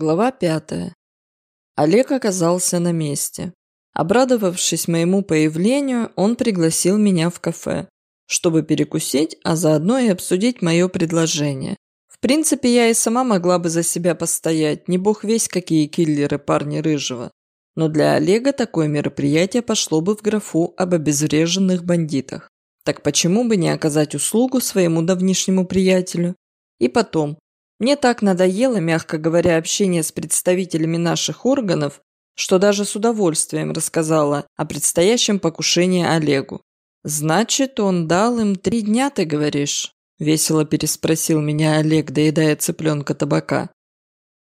Глава пятая. Олег оказался на месте. Обрадовавшись моему появлению, он пригласил меня в кафе, чтобы перекусить, а заодно и обсудить мое предложение. В принципе, я и сама могла бы за себя постоять, не бог весь какие киллеры парни Рыжего. Но для Олега такое мероприятие пошло бы в графу об обезвреженных бандитах. Так почему бы не оказать услугу своему давнишнему приятелю? И потом, мне так надоело, мягко говоря, общение с представителями наших органов, что даже с удовольствием рассказала о предстоящем покушении Олегу. «Значит, он дал им три дня, ты говоришь?» – весело переспросил меня Олег, доедая цыпленка табака.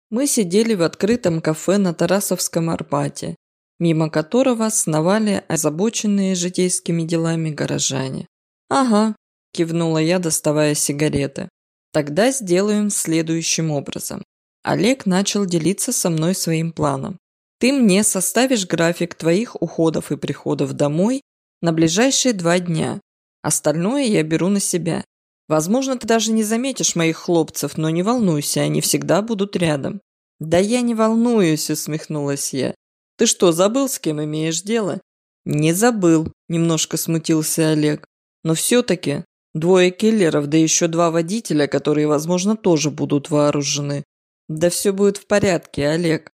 Мы сидели в открытом кафе на Тарасовском Арбате, мимо которого сновали озабоченные житейскими делами горожане. «Ага», – кивнула я, доставая сигареты. Тогда сделаем следующим образом. Олег начал делиться со мной своим планом. Ты мне составишь график твоих уходов и приходов домой на ближайшие два дня. Остальное я беру на себя. Возможно, ты даже не заметишь моих хлопцев, но не волнуйся, они всегда будут рядом. Да я не волнуюсь, усмехнулась я. Ты что, забыл, с кем имеешь дело? Не забыл, немножко смутился Олег. Но все-таки Двое киллеров, да еще два водителя, которые, возможно, тоже будут вооружены. Да все будет в порядке, Олег.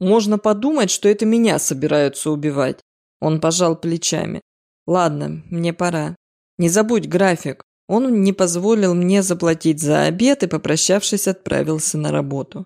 Можно подумать, что это меня собираются убивать. Он пожал плечами. Ладно, мне пора. Не забудь график. Он не позволил мне заплатить за обед и, попрощавшись, отправился на работу.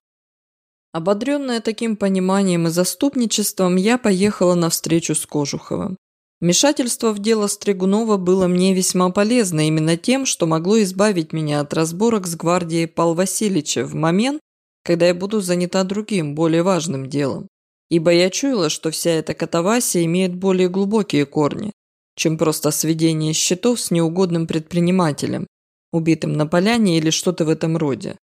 Ободренная таким пониманием и заступничеством, я поехала на встречу с Кожуховым. Вмешательство в дело Стригунова было мне весьма полезно именно тем, что могло избавить меня от разборок с гвардией Пал Васильевича в момент, когда я буду занята другим, более важным делом. Ибо я чуяла, что вся эта катавасия имеет более глубокие корни, чем просто сведение счетов с неугодным предпринимателем, убитым на поляне или что-то в этом роде.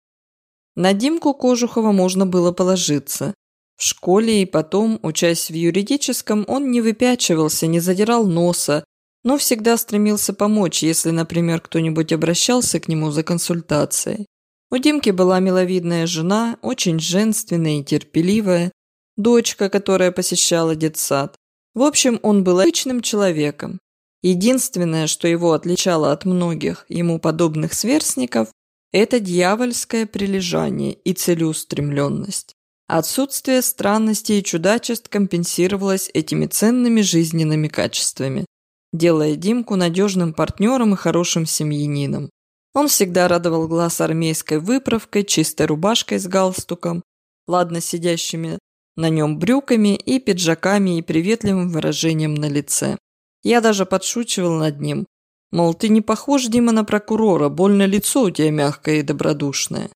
На Димку Кожухова можно было положиться, в школе и потом, учась в юридическом, он не выпячивался, не задирал носа, но всегда стремился помочь, если, например, кто-нибудь обращался к нему за консультацией. У Димки была миловидная жена, очень женственная и терпеливая, дочка, которая посещала детсад. В общем, он был обычным человеком. Единственное, что его отличало от многих ему подобных сверстников, это дьявольское прилежание и целеустремленность. Отсутствие странностей и чудачеств компенсировалось этими ценными жизненными качествами, делая Димку надежным партнером и хорошим семьянином. Он всегда радовал глаз армейской выправкой, чистой рубашкой с галстуком, ладно сидящими на нем брюками и пиджаками и приветливым выражением на лице. Я даже подшучивал над ним, мол, ты не похож, Дима, на прокурора, больно лицо у тебя мягкое и добродушное.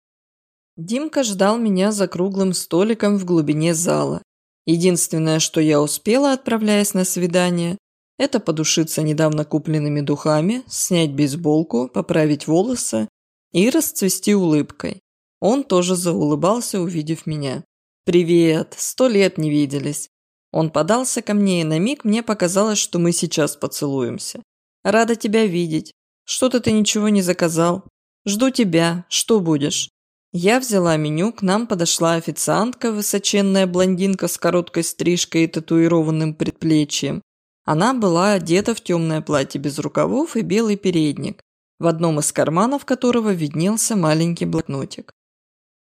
Димка ждал меня за круглым столиком в глубине зала. Единственное, что я успела, отправляясь на свидание, это подушиться недавно купленными духами, снять бейсболку, поправить волосы и расцвести улыбкой. Он тоже заулыбался, увидев меня. «Привет! Сто лет не виделись!» Он подался ко мне, и на миг мне показалось, что мы сейчас поцелуемся. «Рада тебя видеть. Что-то ты ничего не заказал. Жду тебя. Что будешь?» Я взяла меню, к нам подошла официантка, высоченная блондинка с короткой стрижкой и татуированным предплечьем. Она была одета в темное платье без рукавов и белый передник, в одном из карманов которого виднелся маленький блокнотик.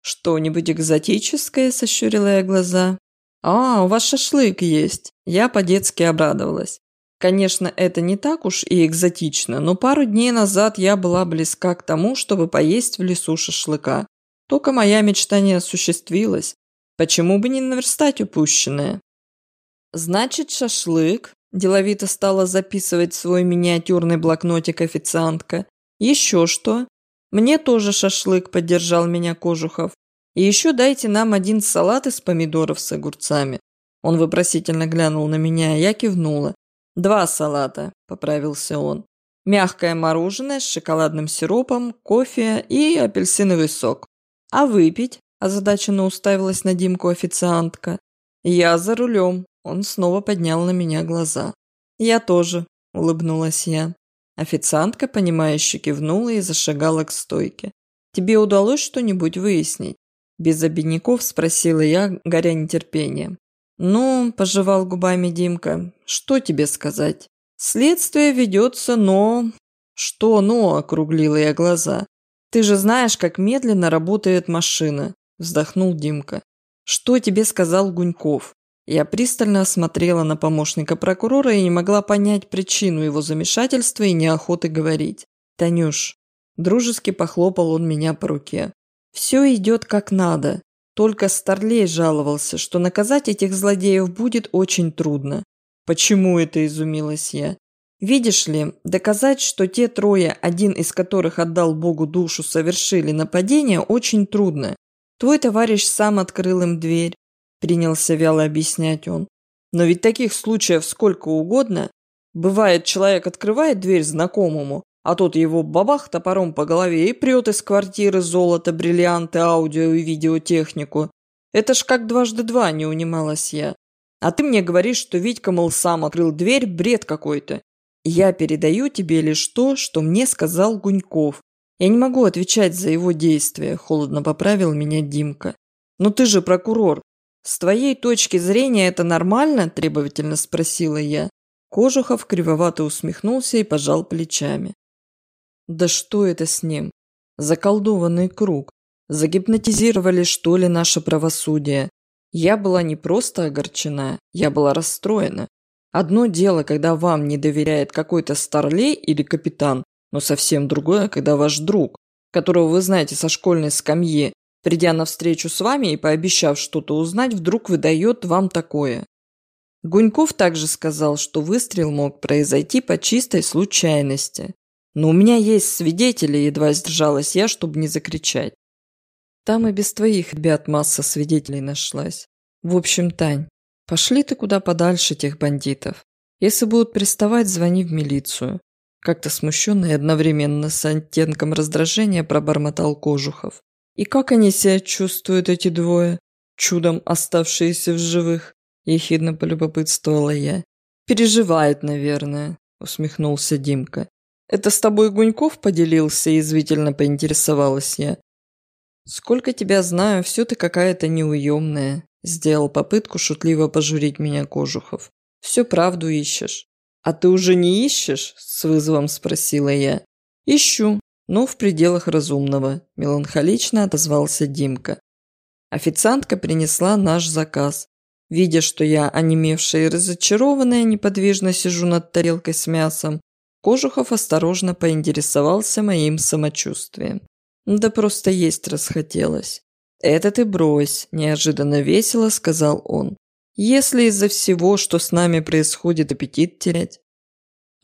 «Что-нибудь экзотическое?» – сощурила я глаза. «А, у вас шашлык есть!» Я по-детски обрадовалась. Конечно, это не так уж и экзотично, но пару дней назад я была близка к тому, чтобы поесть в лесу шашлыка. Только моя мечта не осуществилась. Почему бы не наверстать упущенное? Значит, шашлык, деловито стала записывать свой миниатюрный блокнотик официантка. Еще что? Мне тоже шашлык, поддержал меня Кожухов. И еще дайте нам один салат из помидоров с огурцами. Он вопросительно глянул на меня, а я кивнула. «Два салата», – поправился он. «Мягкое мороженое с шоколадным сиропом, кофе и апельсиновый сок. «А выпить?» – озадаченно уставилась на Димку официантка. «Я за рулем». Он снова поднял на меня глаза. «Я тоже», – улыбнулась я. Официантка, понимающе кивнула и зашагала к стойке. «Тебе удалось что-нибудь выяснить?» Без обиняков спросила я, горя нетерпением. «Ну, – пожевал губами Димка, – что тебе сказать? Следствие ведется, но...» «Что «но?» – округлила я глаза. «Ты же знаешь, как медленно работает машина», – вздохнул Димка. «Что тебе сказал Гуньков?» Я пристально осмотрела на помощника прокурора и не могла понять причину его замешательства и неохоты говорить. «Танюш». Дружески похлопал он меня по руке. «Все идет как надо. Только Старлей жаловался, что наказать этих злодеев будет очень трудно». «Почему это?» – изумилась я. «Видишь ли, доказать, что те трое, один из которых отдал Богу душу, совершили нападение, очень трудно. Твой товарищ сам открыл им дверь, принялся вяло объяснять он. Но ведь таких случаев сколько угодно. Бывает, человек открывает дверь знакомому, а тот его бабах топором по голове и прет из квартиры золото, бриллианты, аудио и видеотехнику. Это ж как дважды два, не унималась я. А ты мне говоришь, что Витька, мол, сам открыл дверь, бред какой-то. Я передаю тебе лишь то, что мне сказал Гуньков. Я не могу отвечать за его действия, холодно поправил меня Димка. Но ты же прокурор, «С твоей точки зрения это нормально?» – требовательно спросила я. Кожухов кривовато усмехнулся и пожал плечами. «Да что это с ним? Заколдованный круг. Загипнотизировали, что ли, наше правосудие? Я была не просто огорчена, я была расстроена. Одно дело, когда вам не доверяет какой-то старлей или капитан, но совсем другое, когда ваш друг, которого вы знаете со школьной скамьи, придя на встречу с вами и пообещав что-то узнать, вдруг выдает вам такое. Гуньков также сказал, что выстрел мог произойти по чистой случайности. Но у меня есть свидетели, едва сдержалась я, чтобы не закричать. Там и без твоих ребят масса свидетелей нашлась. В общем, Тань, пошли ты куда подальше тех бандитов. Если будут приставать, звони в милицию. Как-то смущенно и одновременно с оттенком раздражения пробормотал Кожухов. И как они себя чувствуют, эти двое, чудом оставшиеся в живых? Ехидно полюбопытствовала я. Переживает, наверное, усмехнулся Димка. Это с тобой Гуньков поделился, язвительно поинтересовалась я. Сколько тебя знаю, все ты какая-то неуемная. Сделал попытку шутливо пожурить меня Кожухов. Все правду ищешь. А ты уже не ищешь? С вызовом спросила я. Ищу, но в пределах разумного», – меланхолично отозвался Димка. Официантка принесла наш заказ. Видя, что я, онемевшая и разочарованная, неподвижно сижу над тарелкой с мясом, Кожухов осторожно поинтересовался моим самочувствием. Да просто есть расхотелось. «Это ты брось», – неожиданно весело сказал он. «Если из-за всего, что с нами происходит, аппетит терять,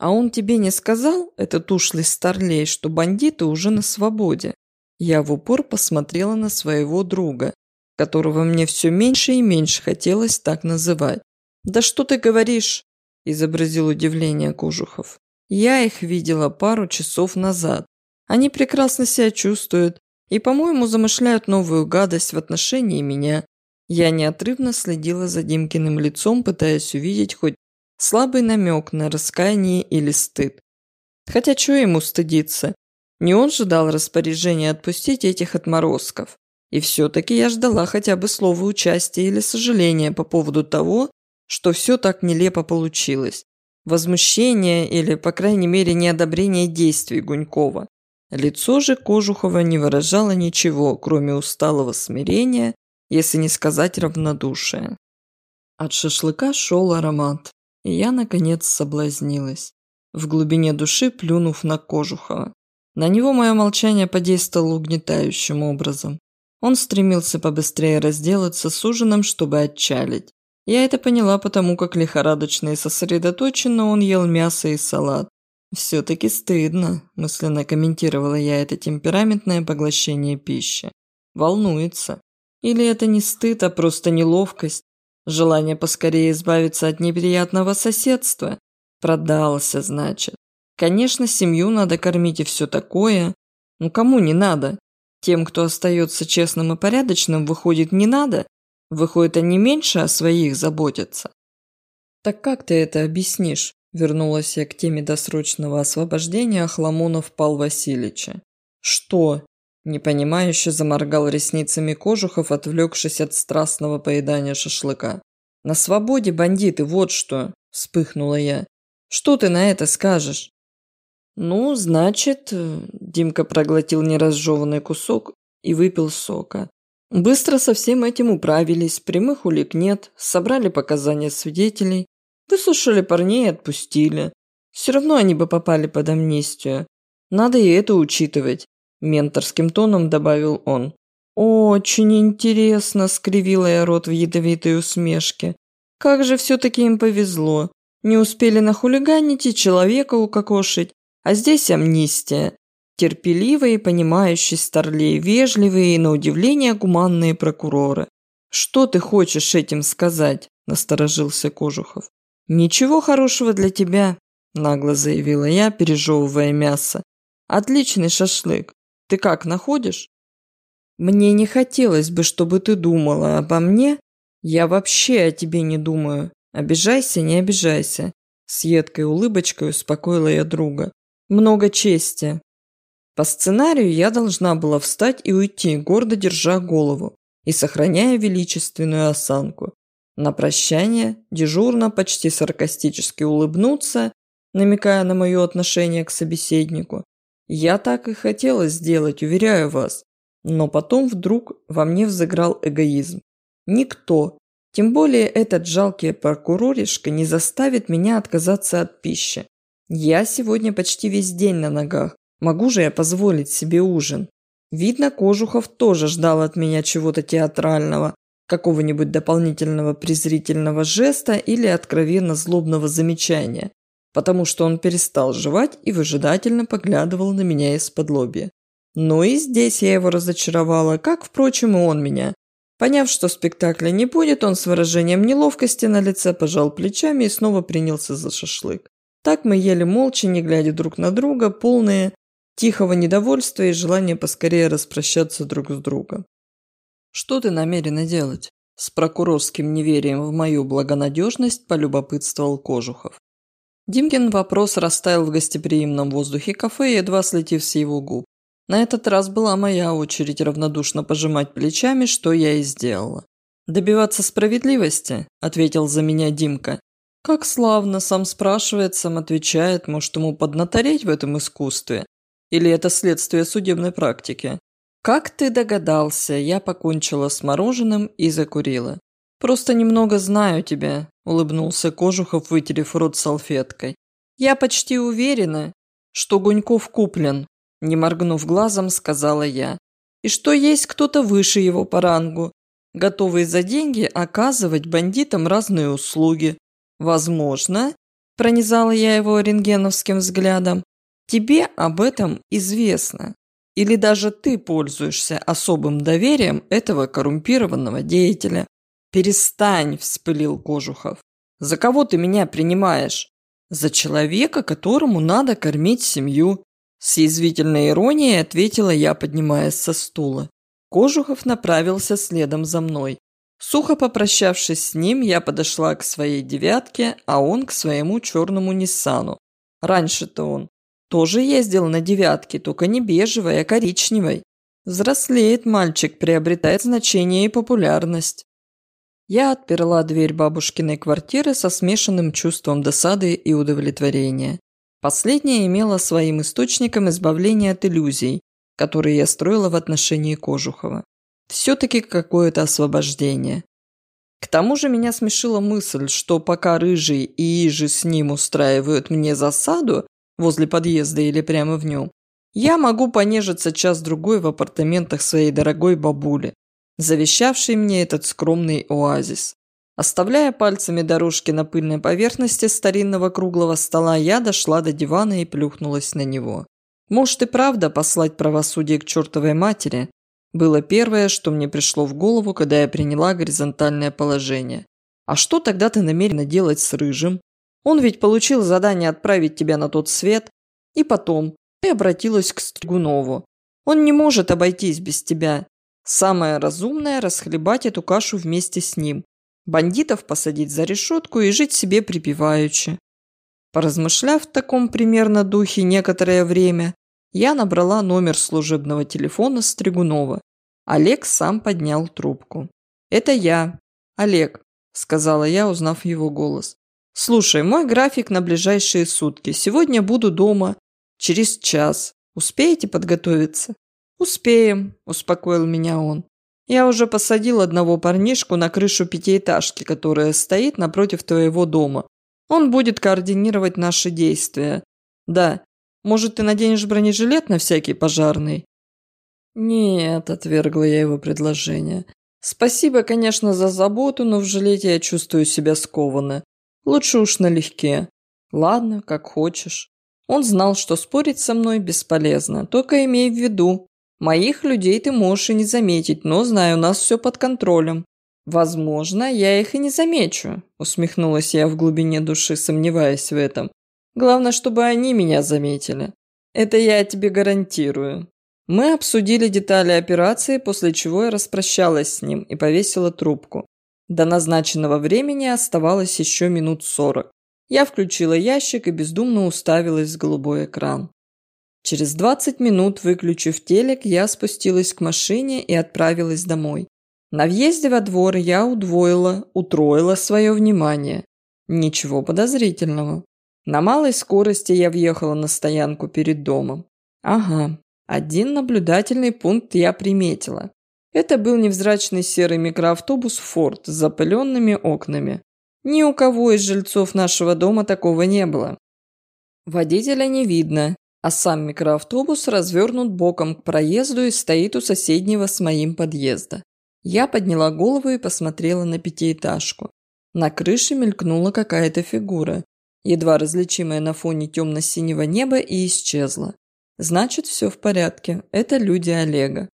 а он тебе не сказал, этот ушлый старлей, что бандиты уже на свободе? Я в упор посмотрела на своего друга, которого мне все меньше и меньше хотелось так называть. «Да что ты говоришь?» – изобразил удивление Кожухов. «Я их видела пару часов назад. Они прекрасно себя чувствуют и, по-моему, замышляют новую гадость в отношении меня. Я неотрывно следила за Димкиным лицом, пытаясь увидеть хоть Слабый намек на раскаяние или стыд. Хотя что ему стыдиться? Не он же дал распоряжение отпустить этих отморозков. И все-таки я ждала хотя бы слова участия или сожаления по поводу того, что все так нелепо получилось. Возмущение или, по крайней мере, неодобрение действий Гунькова. Лицо же Кожухова не выражало ничего, кроме усталого смирения, если не сказать равнодушия. От шашлыка шел аромат. И я, наконец, соблазнилась, в глубине души плюнув на Кожухова. На него мое молчание подействовало угнетающим образом. Он стремился побыстрее разделаться с ужином, чтобы отчалить. Я это поняла потому, как лихорадочно и сосредоточенно он ел мясо и салат. «Все-таки стыдно», – мысленно комментировала я это темпераментное поглощение пищи. «Волнуется. Или это не стыд, а просто неловкость? Желание поскорее избавиться от неприятного соседства. Продался, значит. Конечно, семью надо кормить и все такое. Ну кому не надо? Тем, кто остается честным и порядочным, выходит не надо. Выходит, они меньше о своих заботятся. Так как ты это объяснишь? Вернулась я к теме досрочного освобождения Хламонов Пал Васильевича. Что? Непонимающе заморгал ресницами Кожухов, отвлекшись от страстного поедания шашлыка. «На свободе бандиты, вот что!» – вспыхнула я. «Что ты на это скажешь?» «Ну, значит...» – Димка проглотил неразжеванный кусок и выпил сока. Быстро со всем этим управились, прямых улик нет, собрали показания свидетелей, выслушали парней и отпустили. Все равно они бы попали под амнистию. Надо и это учитывать. Менторским тоном добавил он. «Очень интересно», – скривила я рот в ядовитой усмешке. «Как же все-таки им повезло. Не успели нахулиганить и человека укокошить, а здесь амнистия. Терпеливые, понимающие старлей, вежливые и, на удивление, гуманные прокуроры. «Что ты хочешь этим сказать?» – насторожился Кожухов. «Ничего хорошего для тебя», – нагло заявила я, пережевывая мясо. «Отличный шашлык. Ты как, находишь? Мне не хотелось бы, чтобы ты думала обо мне. Я вообще о тебе не думаю. Обижайся, не обижайся. С едкой улыбочкой успокоила я друга. Много чести. По сценарию я должна была встать и уйти, гордо держа голову и сохраняя величественную осанку. На прощание дежурно почти саркастически улыбнуться, намекая на мое отношение к собеседнику, я так и хотела сделать, уверяю вас. Но потом вдруг во мне взыграл эгоизм. Никто, тем более этот жалкий прокуроришка, не заставит меня отказаться от пищи. Я сегодня почти весь день на ногах. Могу же я позволить себе ужин? Видно, Кожухов тоже ждал от меня чего-то театрального, какого-нибудь дополнительного презрительного жеста или откровенно злобного замечания потому что он перестал жевать и выжидательно поглядывал на меня из-под лобья. Но и здесь я его разочаровала, как, впрочем, и он меня. Поняв, что спектакля не будет, он с выражением неловкости на лице пожал плечами и снова принялся за шашлык. Так мы ели молча, не глядя друг на друга, полные тихого недовольства и желания поскорее распрощаться друг с другом. «Что ты намерена делать?» С прокурорским неверием в мою благонадежность полюбопытствовал Кожухов. Димкин вопрос растаял в гостеприимном воздухе кафе, едва слетев с его губ. На этот раз была моя очередь равнодушно пожимать плечами, что я и сделала. «Добиваться справедливости?» – ответил за меня Димка. «Как славно, сам спрашивает, сам отвечает, может ему поднатореть в этом искусстве? Или это следствие судебной практики?» «Как ты догадался, я покончила с мороженым и закурила. Просто немного знаю тебя, улыбнулся Кожухов, вытерев рот салфеткой. «Я почти уверена, что Гуньков куплен», не моргнув глазом, сказала я. «И что есть кто-то выше его по рангу, готовый за деньги оказывать бандитам разные услуги. Возможно, пронизала я его рентгеновским взглядом, тебе об этом известно. Или даже ты пользуешься особым доверием этого коррумпированного деятеля. «Перестань!» – вспылил Кожухов. «За кого ты меня принимаешь?» «За человека, которому надо кормить семью», – с язвительной иронией ответила я, поднимаясь со стула. Кожухов направился следом за мной. Сухо попрощавшись с ним, я подошла к своей девятке, а он к своему черному Ниссану. Раньше-то он тоже ездил на девятке, только не бежевой, а коричневой. Взрослеет мальчик, приобретает значение и популярность. Я отперла дверь бабушкиной квартиры со смешанным чувством досады и удовлетворения. Последняя имела своим источником избавление от иллюзий, которые я строила в отношении Кожухова. Все-таки какое-то освобождение. К тому же меня смешила мысль, что пока Рыжий и Ижи с ним устраивают мне засаду возле подъезда или прямо в нем, я могу понежиться час-другой в апартаментах своей дорогой бабули, завещавший мне этот скромный оазис. Оставляя пальцами дорожки на пыльной поверхности старинного круглого стола, я дошла до дивана и плюхнулась на него. Может и правда послать правосудие к чертовой матери? Было первое, что мне пришло в голову, когда я приняла горизонтальное положение. А что тогда ты намерена делать с Рыжим? Он ведь получил задание отправить тебя на тот свет. И потом, ты обратилась к Стригунову. Он не может обойтись без тебя. Самое разумное – расхлебать эту кашу вместе с ним. Бандитов посадить за решетку и жить себе припеваючи. Поразмышляв в таком примерно духе некоторое время, Я набрала номер служебного телефона Стригунова. Олег сам поднял трубку. «Это я, Олег», – сказала я, узнав его голос. «Слушай, мой график на ближайшие сутки. Сегодня буду дома через час. Успеете подготовиться?» «Успеем», – успокоил меня он. «Я уже посадил одного парнишку на крышу пятиэтажки, которая стоит напротив твоего дома. Он будет координировать наши действия. Да, может, ты наденешь бронежилет на всякий пожарный?» «Нет», – отвергла я его предложение. «Спасибо, конечно, за заботу, но в жилете я чувствую себя скованно. Лучше уж налегке. Ладно, как хочешь». Он знал, что спорить со мной бесполезно, только имей в виду. Моих людей ты можешь и не заметить, но знаю, у нас все под контролем. Возможно, я их и не замечу, усмехнулась я в глубине души, сомневаясь в этом. Главное, чтобы они меня заметили. Это я тебе гарантирую. Мы обсудили детали операции, после чего я распрощалась с ним и повесила трубку. До назначенного времени оставалось еще минут сорок. Я включила ящик и бездумно уставилась в голубой экран. Через 20 минут, выключив телек, я спустилась к машине и отправилась домой. На въезде во двор я удвоила, утроила свое внимание. Ничего подозрительного. На малой скорости я въехала на стоянку перед домом. Ага, один наблюдательный пункт я приметила. Это был невзрачный серый микроавтобус «Форд» с запыленными окнами. Ни у кого из жильцов нашего дома такого не было. Водителя не видно, а сам микроавтобус развернут боком к проезду и стоит у соседнего с моим подъезда. Я подняла голову и посмотрела на пятиэтажку. На крыше мелькнула какая-то фигура, едва различимая на фоне темно-синего неба и исчезла. Значит, все в порядке. Это люди Олега.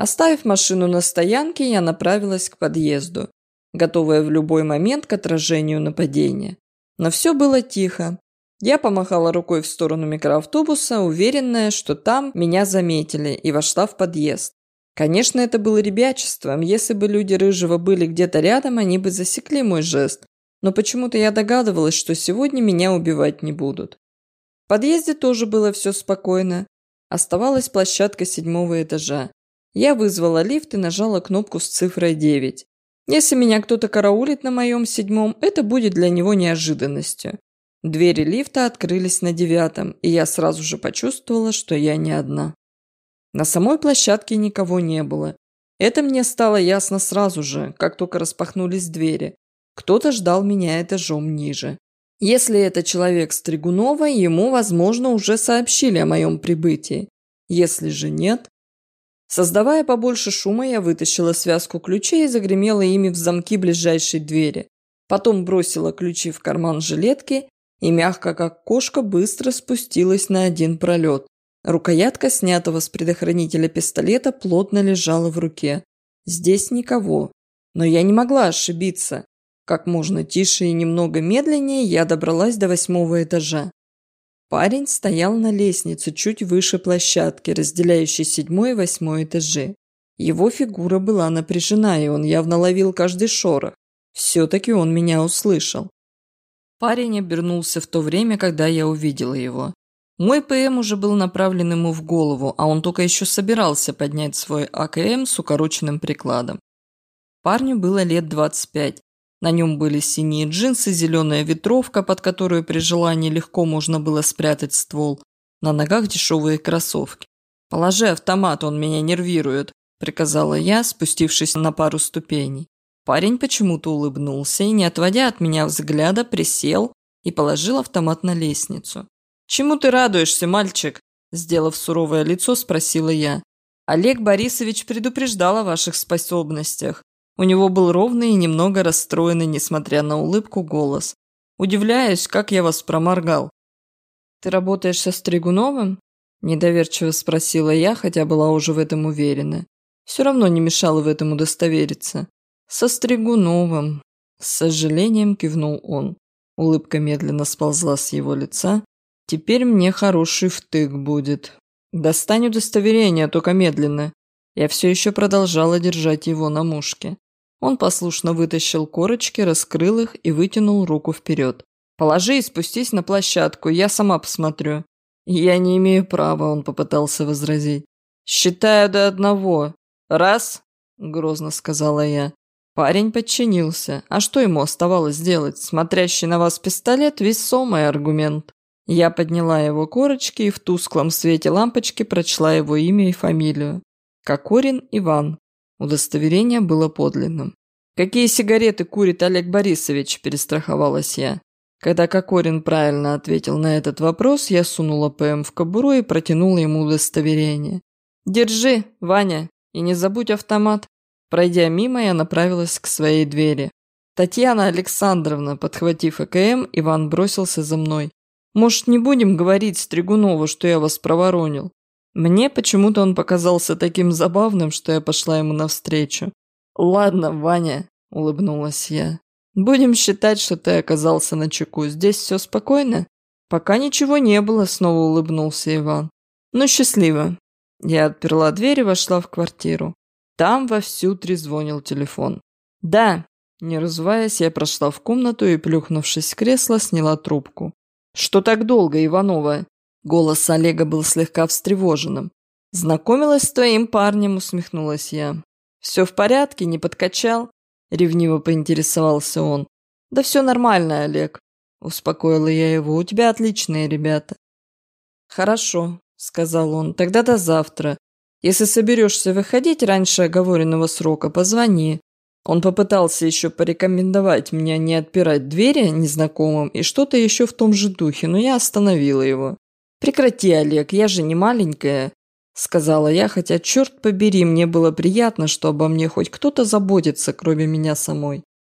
Оставив машину на стоянке, я направилась к подъезду, готовая в любой момент к отражению нападения. Но все было тихо. Я помахала рукой в сторону микроавтобуса, уверенная, что там меня заметили, и вошла в подъезд. Конечно, это было ребячеством. Если бы люди Рыжего были где-то рядом, они бы засекли мой жест. Но почему-то я догадывалась, что сегодня меня убивать не будут подъезде тоже было все спокойно. Оставалась площадка седьмого этажа. Я вызвала лифт и нажала кнопку с цифрой 9. Если меня кто-то караулит на моем седьмом, это будет для него неожиданностью. Двери лифта открылись на девятом, и я сразу же почувствовала, что я не одна. На самой площадке никого не было. Это мне стало ясно сразу же, как только распахнулись двери. Кто-то ждал меня этажом ниже. Если это человек Стригунова, ему, возможно, уже сообщили о моем прибытии. Если же нет... Создавая побольше шума, я вытащила связку ключей и загремела ими в замки ближайшей двери. Потом бросила ключи в карман жилетки и, мягко как кошка, быстро спустилась на один пролет. Рукоятка снятого с предохранителя пистолета плотно лежала в руке. Здесь никого. Но я не могла ошибиться. Как можно тише и немного медленнее я добралась до восьмого этажа. Парень стоял на лестнице чуть выше площадки, разделяющей седьмой и восьмой этажи. Его фигура была напряжена, и он явно ловил каждый шорох. Все-таки он меня услышал. Парень обернулся в то время, когда я увидела его. Мой ПМ уже был направлен ему в голову, а он только еще собирался поднять свой АКМ с укороченным прикладом. Парню было лет 25, на нем были синие джинсы, зеленая ветровка, под которую при желании легко можно было спрятать ствол. На ногах дешевые кроссовки. «Положи автомат, он меня нервирует», – приказала я, спустившись на пару ступеней. Парень почему-то улыбнулся и, не отводя от меня взгляда, присел и положил автомат на лестницу. «Чему ты радуешься, мальчик?» – сделав суровое лицо, спросила я. «Олег Борисович предупреждал о ваших способностях. У него был ровный и немного расстроенный, несмотря на улыбку, голос. «Удивляюсь, как я вас проморгал». «Ты работаешь со Стригуновым?» Недоверчиво спросила я, хотя была уже в этом уверена. Все равно не мешало в этом удостовериться. «Со Стригуновым», – с сожалением кивнул он. Улыбка медленно сползла с его лица. «Теперь мне хороший втык будет. Достань удостоверение, только медленно». Я все еще продолжала держать его на мушке. Он послушно вытащил корочки, раскрыл их и вытянул руку вперед. «Положи и спустись на площадку, я сама посмотрю». «Я не имею права», – он попытался возразить. «Считаю до одного. Раз!» – грозно сказала я. Парень подчинился. А что ему оставалось делать? Смотрящий на вас пистолет – весомый аргумент. Я подняла его корочки и в тусклом свете лампочки прочла его имя и фамилию. Кокорин Иван. Удостоверение было подлинным. «Какие сигареты курит Олег Борисович?» – перестраховалась я. Когда Кокорин правильно ответил на этот вопрос, я сунула ПМ в кобуру и протянула ему удостоверение. «Держи, Ваня, и не забудь автомат». Пройдя мимо, я направилась к своей двери. Татьяна Александровна, подхватив АКМ, Иван бросился за мной. «Может, не будем говорить Стригунову, что я вас проворонил?» Мне почему-то он показался таким забавным, что я пошла ему навстречу. «Ладно, Ваня», – улыбнулась я. «Будем считать, что ты оказался на чеку. Здесь все спокойно?» «Пока ничего не было», – снова улыбнулся Иван. «Ну, счастливо». Я отперла дверь и вошла в квартиру. Там вовсю трезвонил телефон. «Да», – не разуваясь, я прошла в комнату и, плюхнувшись в кресло, сняла трубку. «Что так долго, Иванова?» Голос Олега был слегка встревоженным. «Знакомилась с твоим парнем», – усмехнулась я. «Все в порядке, не подкачал?» – ревниво поинтересовался он. «Да все нормально, Олег», – успокоила я его. «У тебя отличные ребята». «Хорошо», – сказал он. «Тогда до завтра. Если соберешься выходить раньше оговоренного срока, позвони. Он попытался еще порекомендовать мне не отпирать двери незнакомым и что-то еще в том же духе, но я остановила его. «Прекрати, Олег, я же не маленькая», – сказала я, хотя, черт побери, мне было приятно, что обо мне хоть кто-то заботится, кроме меня самой.